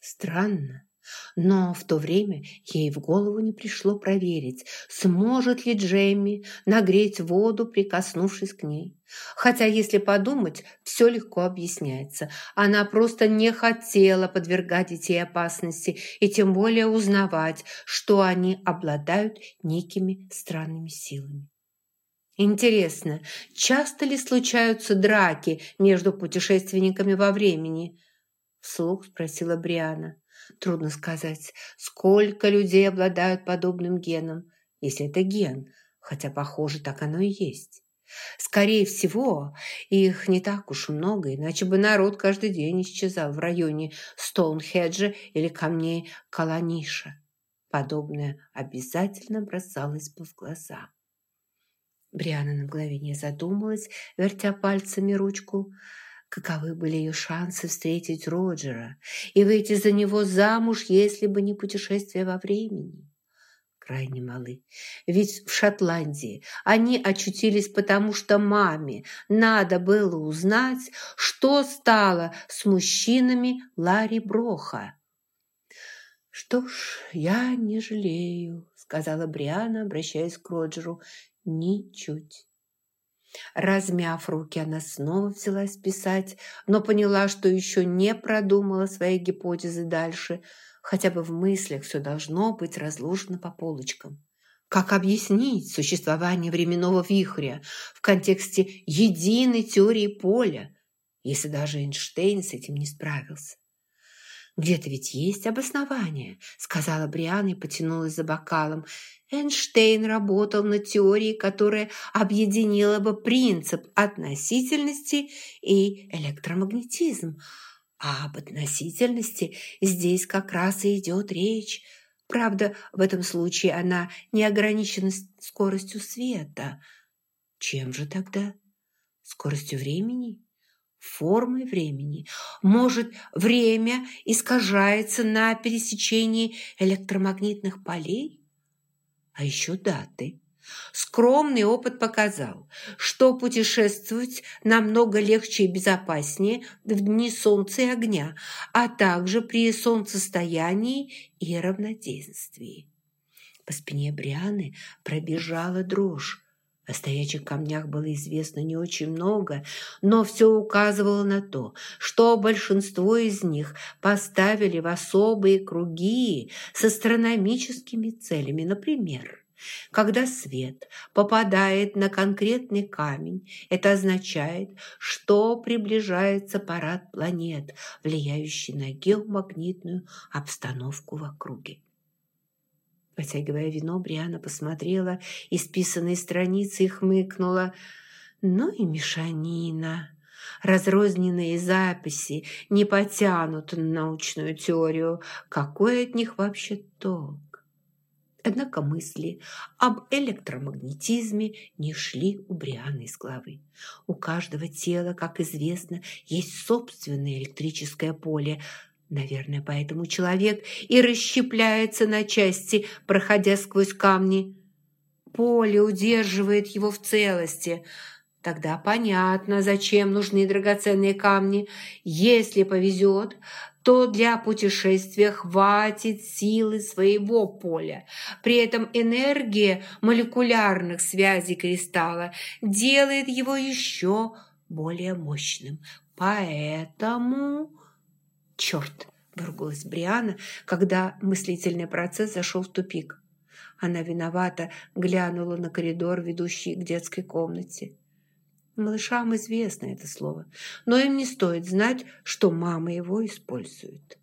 Странно. Но в то время ей в голову не пришло проверить, сможет ли Джемми нагреть воду, прикоснувшись к ней. Хотя, если подумать, все легко объясняется. Она просто не хотела подвергать детей опасности и тем более узнавать, что они обладают некими странными силами. Интересно, часто ли случаются драки между путешественниками во времени? Вслух спросила Бриана. Трудно сказать, сколько людей обладают подобным геном, если это ген, хотя, похоже, так оно и есть. Скорее всего, их не так уж много, иначе бы народ каждый день исчезал в районе Стоунхеджа или камней Каланиша. Подобное обязательно бросалось бы в глаза. Бриана на мгновение задумалась, вертя пальцами ручку – Каковы были ее шансы встретить Роджера и выйти за него замуж, если бы не путешествие во времени? Крайне малы. Ведь в Шотландии они очутились потому, что маме надо было узнать, что стало с мужчинами Ларри Броха. «Что ж, я не жалею», — сказала Бриана, обращаясь к Роджеру, — «ничуть». Размяв руки, она снова взялась писать, но поняла, что еще не продумала свои гипотезы дальше. Хотя бы в мыслях все должно быть разложено по полочкам. Как объяснить существование временного вихря в контексте единой теории поля, если даже Эйнштейн с этим не справился? «Где-то ведь есть обоснование», — сказала Бриана и потянулась за бокалом. Эйнштейн работал над теорией, которая объединила бы принцип относительности и электромагнетизм. А об относительности здесь как раз и идет речь. Правда, в этом случае она не ограничена скоростью света. Чем же тогда? Скоростью времени? Формой времени. Может, время искажается на пересечении электромагнитных полей? А еще даты. Скромный опыт показал, что путешествовать намного легче и безопаснее в дни солнца и огня, а также при солнцестоянии и равноденствии. По спине Брианы пробежала дрожь. О стоячих камнях было известно не очень много, но все указывало на то, что большинство из них поставили в особые круги с астрономическими целями. Например, когда свет попадает на конкретный камень, это означает, что приближается парад планет, влияющий на геомагнитную обстановку в округе. Потягивая вино, Бриана посмотрела исписанные страницы и хмыкнула. Ну и мешанина. Разрозненные записи не потянут на научную теорию. Какой от них вообще толк? Однако мысли об электромагнетизме не шли у Брианы из головы. У каждого тела, как известно, есть собственное электрическое поле – Наверное, поэтому человек и расщепляется на части, проходя сквозь камни. Поле удерживает его в целости. Тогда понятно, зачем нужны драгоценные камни. Если повезет, то для путешествия хватит силы своего поля. При этом энергия молекулярных связей кристалла делает его еще более мощным. Поэтому... «Черт!» – выругалась Бриана, когда мыслительный процесс зашел в тупик. Она виновата глянула на коридор, ведущий к детской комнате. Малышам известно это слово, но им не стоит знать, что мама его использует.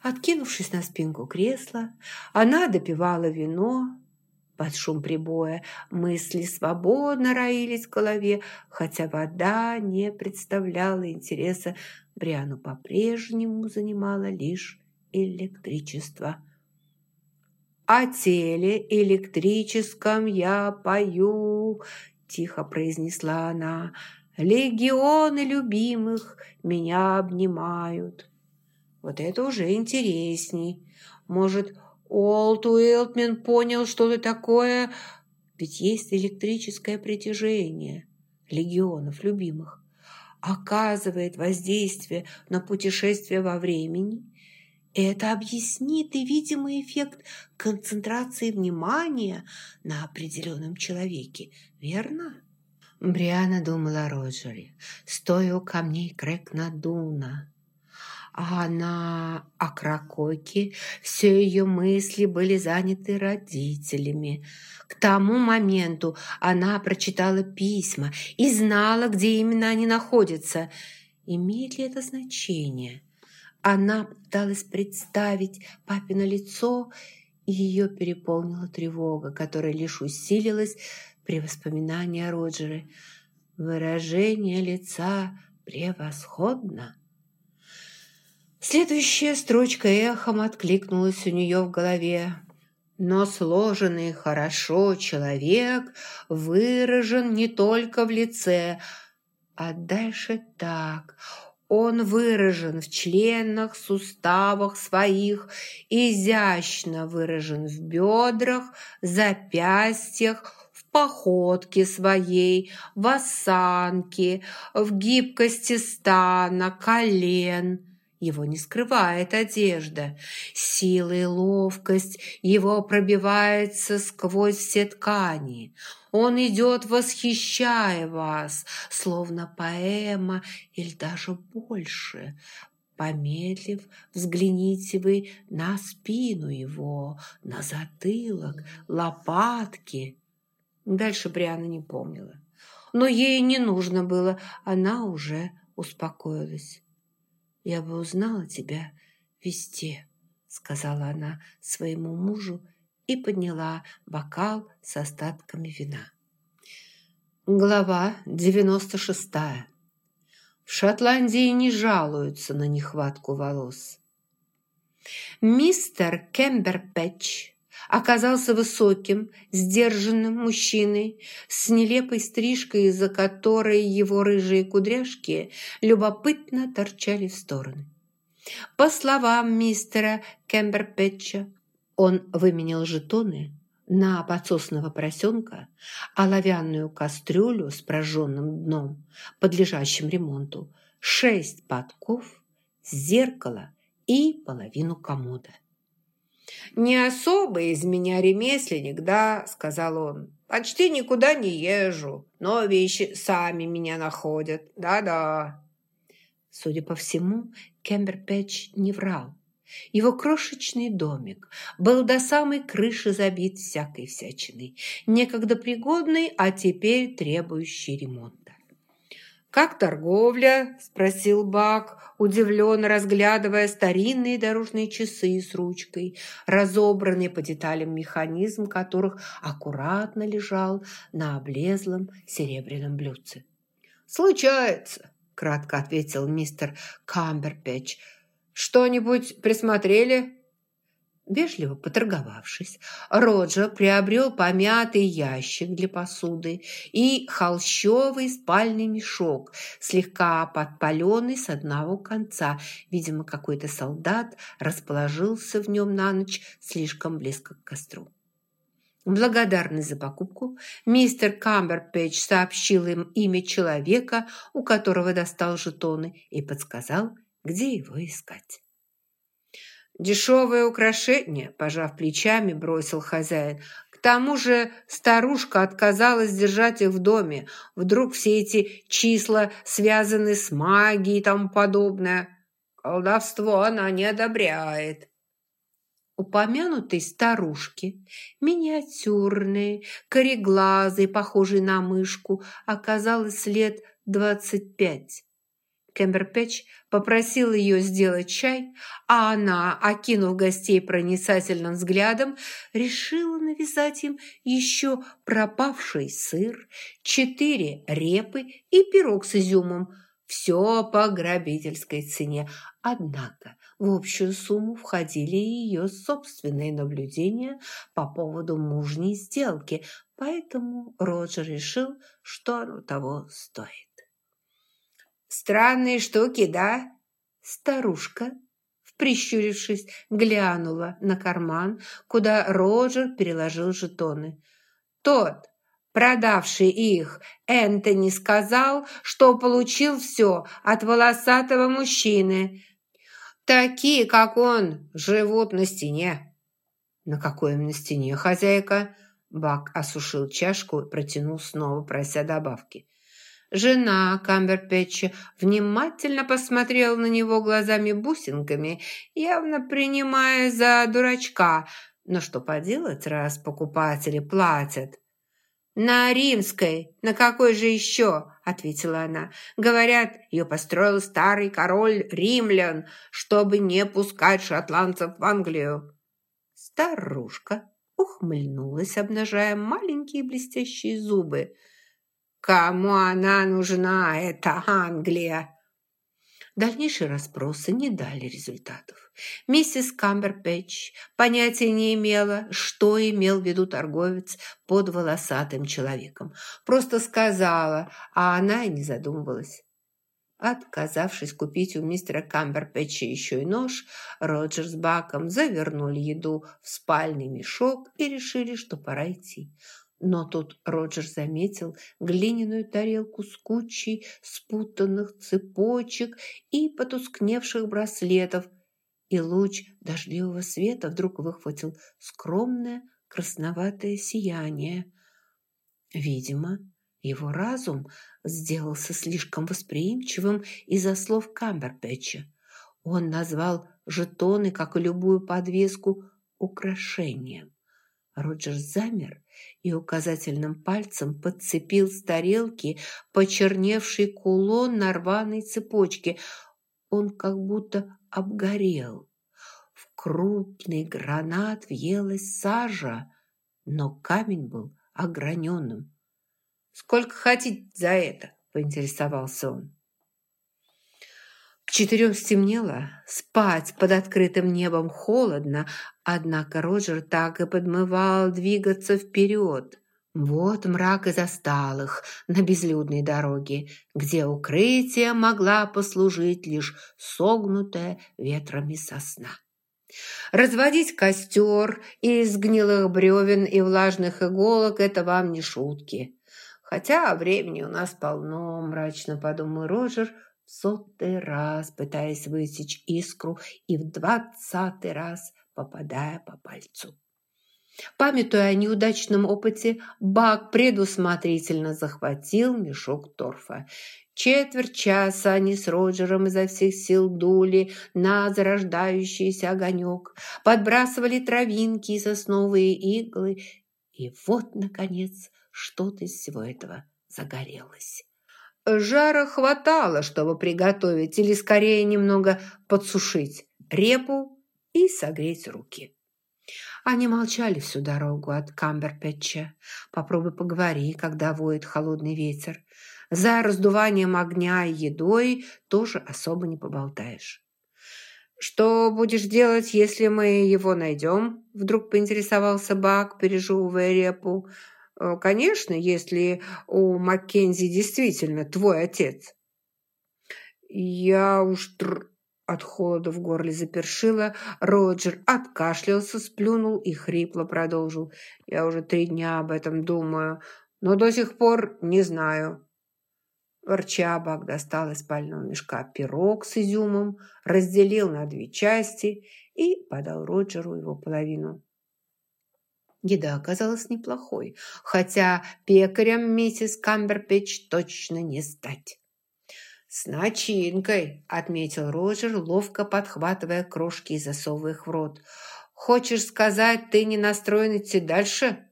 Откинувшись на спинку кресла, она допивала вино, под шум прибоя мысли свободно роились в голове, хотя вода не представляла интереса, Бриану по-прежнему занимало лишь электричество. «О теле электрическом я пою», – тихо произнесла она. «Легионы любимых меня обнимают». Вот это уже интересней. Может, Олд Уилтмен понял что-то такое, ведь есть электрическое притяжение легионов любимых, оказывает воздействие на путешествие во времени Это объяснит и видимый эффект концентрации внимания на определенном человеке, верно? Бриана думала о Роджере, стоя у камней Крэк-Надуна. А она о все ее мысли были заняты родителями. К тому моменту она прочитала письма и знала, где именно они находятся. Имеет ли это значение? Она пыталась представить папино лицо, и ее переполнила тревога, которая лишь усилилась при воспоминании о Роджере. Выражение лица превосходно. Следующая строчка эхом откликнулась у нее в голове. Но сложенный хорошо человек выражен не только в лице, а дальше так – он выражен в членах, суставах своих, изящно выражен в бедрах, запястьях, в походке своей, в осанке, в гибкости стана, колен – его не скрывает одежда. Сила и ловкость его пробивается сквозь все ткани. Он идет, восхищая вас, словно поэма или даже больше. Помедлив, взгляните вы на спину его, на затылок, лопатки. Дальше Бриана не помнила. Но ей не нужно было, она уже успокоилась я бы узнала тебя везде», — сказала она своему мужу и подняла бокал с остатками вина. Глава 96. В Шотландии не жалуются на нехватку волос. Мистер Кемберпэтч оказался высоким, сдержанным мужчиной с нелепой стрижкой, из-за которой его рыжие кудряшки любопытно торчали в стороны. По словам мистера Кемберпетча, он выменял жетоны на подсосного поросенка, оловянную кастрюлю с прожженным дном, подлежащим ремонту, шесть подков, зеркало и половину комода. «Не особо из меня ремесленник, да?» – сказал он. «Почти никуда не езжу, но вещи сами меня находят. Да-да». Судя по всему, Кемберпэтч не врал. Его крошечный домик был до самой крыши забит всякой всячиной, некогда пригодной, а теперь требующей ремонта. «Как торговля?» – спросил Бак, удивленно разглядывая старинные дорожные часы с ручкой, разобранные по деталям механизм которых аккуратно лежал на облезлом серебряном блюдце. «Случается», – кратко ответил мистер Камберпэтч. «Что-нибудь присмотрели?» Вежливо поторговавшись, Роджер приобрел помятый ящик для посуды и холщовый спальный мешок, слегка подпаленный с одного конца. Видимо, какой-то солдат расположился в нем на ночь слишком близко к костру. Благодарный за покупку, мистер Камберпэтч сообщил им имя человека, у которого достал жетоны, и подсказал, где его искать. «Дешевое украшение», – пожав плечами, бросил хозяин. «К тому же старушка отказалась держать их в доме. Вдруг все эти числа связаны с магией и тому подобное. Колдовство она не одобряет». Упомянутой старушки, миниатюрной, кореглазой, похожей на мышку, оказалось лет двадцать пять. Кемберпэтч попросил ее сделать чай, а она, окинув гостей проницательным взглядом, решила навязать им еще пропавший сыр, четыре репы и пирог с изюмом. Все по грабительской цене. Однако в общую сумму входили и ее собственные наблюдения по поводу мужней сделки, поэтому Роджер решил, что оно того стоит. Странные штуки, да? Старушка, прищурившись, глянула на карман, куда Роджер переложил жетоны. Тот, продавший их, Энтони сказал, что получил все от волосатого мужчины. Такие, как он, живут на стене». «На какой именно стене, хозяйка?» Бак осушил чашку и протянул снова, прося добавки. Жена Камберпэтча внимательно посмотрела на него глазами-бусинками, явно принимая за дурачка. Но что поделать, раз покупатели платят? «На римской. На какой же еще?» – ответила она. «Говорят, ее построил старый король римлян, чтобы не пускать шотландцев в Англию». Старушка ухмыльнулась, обнажая маленькие блестящие зубы. «Кому она нужна, эта Англия?» Дальнейшие расспросы не дали результатов. Миссис Камберпэтч понятия не имела, что имел в виду торговец под волосатым человеком. Просто сказала, а она и не задумывалась. Отказавшись купить у мистера Камберпэтча еще и нож, Роджер с Баком завернули еду в спальный мешок и решили, что пора идти. Но тут Роджер заметил глиняную тарелку с кучей спутанных цепочек и потускневших браслетов, и луч дождливого света вдруг выхватил скромное красноватое сияние. Видимо, его разум сделался слишком восприимчивым из-за слов Камберпэтча. Он назвал жетоны, как и любую подвеску, украшением. Роджер замер и указательным пальцем подцепил с тарелки почерневший кулон на рваной цепочке. Он как будто обгорел. В крупный гранат въелась сажа, но камень был ограненным. «Сколько хотите за это?» – поинтересовался он. К четырем стемнело, спать под открытым небом холодно, однако Роджер так и подмывал двигаться вперед. Вот мрак и застал их на безлюдной дороге, где укрытие могла послужить лишь согнутая ветрами сосна. Разводить костер из гнилых бревен и влажных иголок – это вам не шутки. Хотя времени у нас полно, мрачно подумал Роджер, сотый раз пытаясь высечь искру и в двадцатый раз попадая по пальцу. Памятуя о неудачном опыте, Бак предусмотрительно захватил мешок торфа. Четверть часа они с Роджером изо всех сил дули на зарождающийся огонек, подбрасывали травинки и сосновые иглы, и вот, наконец, что-то из всего этого загорелось. Жара хватало, чтобы приготовить или, скорее, немного подсушить репу и согреть руки. Они молчали всю дорогу от Камберпэтча. Попробуй поговори, когда воет холодный ветер. За раздуванием огня и едой тоже особо не поболтаешь. «Что будешь делать, если мы его найдем?» Вдруг поинтересовался Бак, пережевывая репу. «Э, «Конечно, если у Маккензи действительно твой отец». «Я уж тр от холода в горле запершило, Роджер откашлялся, сплюнул и хрипло продолжил. «Я уже три дня об этом думаю, но до сих пор не знаю». Ворча, достал из спального мешка пирог с изюмом, разделил на две части и подал Роджеру его половину. Еда оказалась неплохой, хотя пекарем миссис Камберпич точно не стать. «С начинкой», – отметил Роджер, ловко подхватывая крошки и засовывая их в рот. «Хочешь сказать, ты не настроен идти дальше?»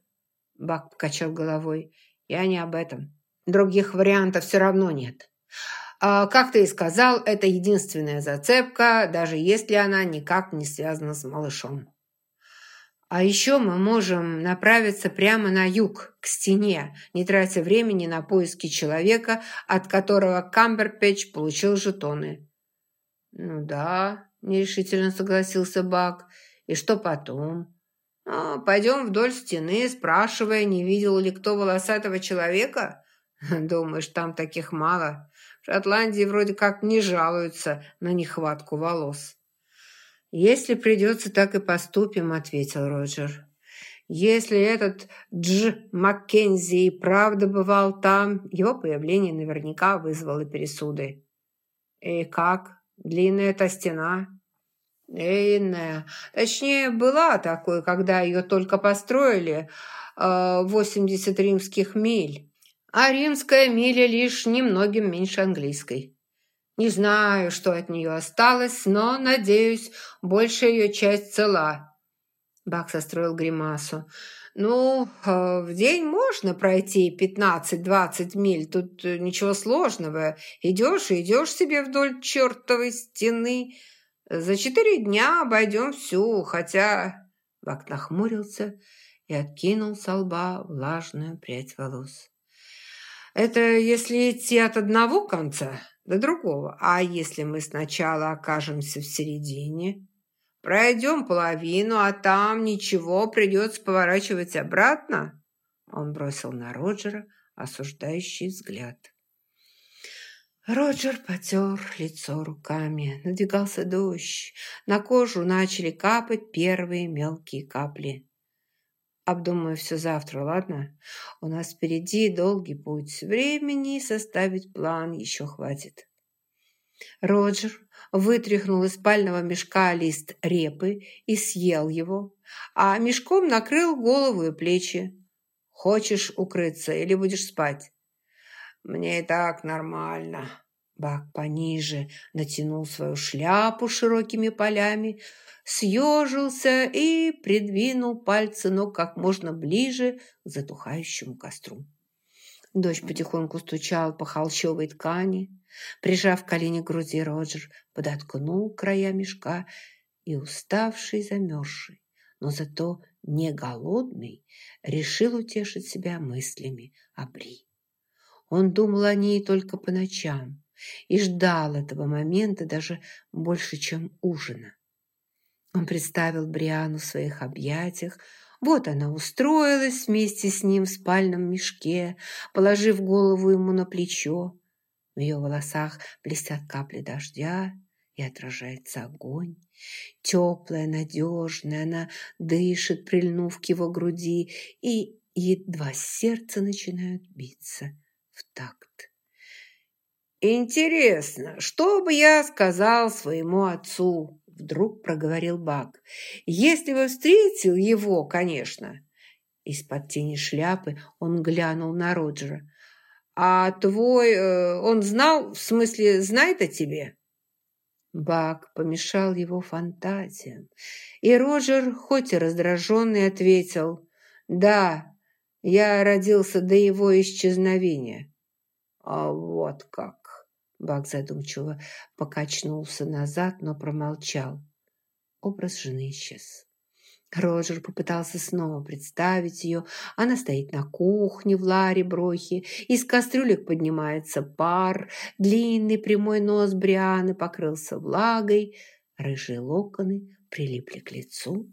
Бак покачал головой. «Я не об этом. Других вариантов все равно нет. А, как ты и сказал, это единственная зацепка, даже если она никак не связана с малышом». А еще мы можем направиться прямо на юг, к стене, не тратя времени на поиски человека, от которого Камберпэтч получил жетоны. «Ну да», – нерешительно согласился Бак. «И что потом?» ну, «Пойдем вдоль стены, спрашивая, не видел ли кто волосатого человека?» «Думаешь, там таких мало? В Шотландии вроде как не жалуются на нехватку волос». «Если придется, так и поступим», – ответил Роджер. «Если этот Дж. Маккензи и правда бывал там, его появление наверняка вызвало пересуды». «И как? Длинная эта стена?» Длинная. Точнее, была такой, когда ее только построили. 80 э, римских миль. А римская миля лишь немногим меньше английской. Не знаю, что от нее осталось, но, надеюсь, большая ее часть цела. Бак состроил гримасу. «Ну, э, в день можно пройти 15-20 миль, тут ничего сложного. Идешь и идешь себе вдоль чертовой стены. За четыре дня обойдем всю, хотя...» Бак нахмурился и откинул со лба влажную прядь волос. «Это если идти от одного конца до другого. А если мы сначала окажемся в середине?» Пройдем половину, а там ничего, придется поворачивать обратно. Он бросил на Роджера осуждающий взгляд. Роджер потер лицо руками. Надвигался дождь. На кожу начали капать первые мелкие капли. Обдумаю все завтра, ладно? У нас впереди долгий путь. Времени составить план еще хватит. Роджер вытряхнул из спального мешка лист репы и съел его, а мешком накрыл голову и плечи. «Хочешь укрыться или будешь спать?» «Мне и так нормально». Бак пониже натянул свою шляпу широкими полями, съежился и придвинул пальцы ног как можно ближе к затухающему костру. Дождь потихоньку стучал по холщовой ткани. Прижав колени к груди, Роджер подоткнул края мешка и, уставший, замерзший, но зато не голодный, решил утешить себя мыслями о Бри. Он думал о ней только по ночам и ждал этого момента даже больше, чем ужина. Он представил Бриану в своих объятиях, вот она устроилась вместе с ним в спальном мешке, положив голову ему на плечо. В ее волосах блестят капли дождя и отражается огонь. Теплая, надежная, она дышит, прильнув к его груди, и едва сердце начинает биться в такт. «Интересно, что бы я сказал своему отцу?» Вдруг проговорил Бак. «Если бы встретил его, конечно!» Из-под тени шляпы он глянул на Роджера. «А твой... Э, он знал, в смысле, знает о тебе?» Бак помешал его фантазиям, и Роджер, хоть и раздраженный, ответил «Да, я родился до его исчезновения». «А вот как!» Бак задумчиво покачнулся назад, но промолчал. Образ жены исчез. Роджер попытался снова представить ее. Она стоит на кухне в ларе брохи. Из кастрюлек поднимается пар. Длинный прямой нос Брианы покрылся влагой. Рыжие локоны прилипли к лицу.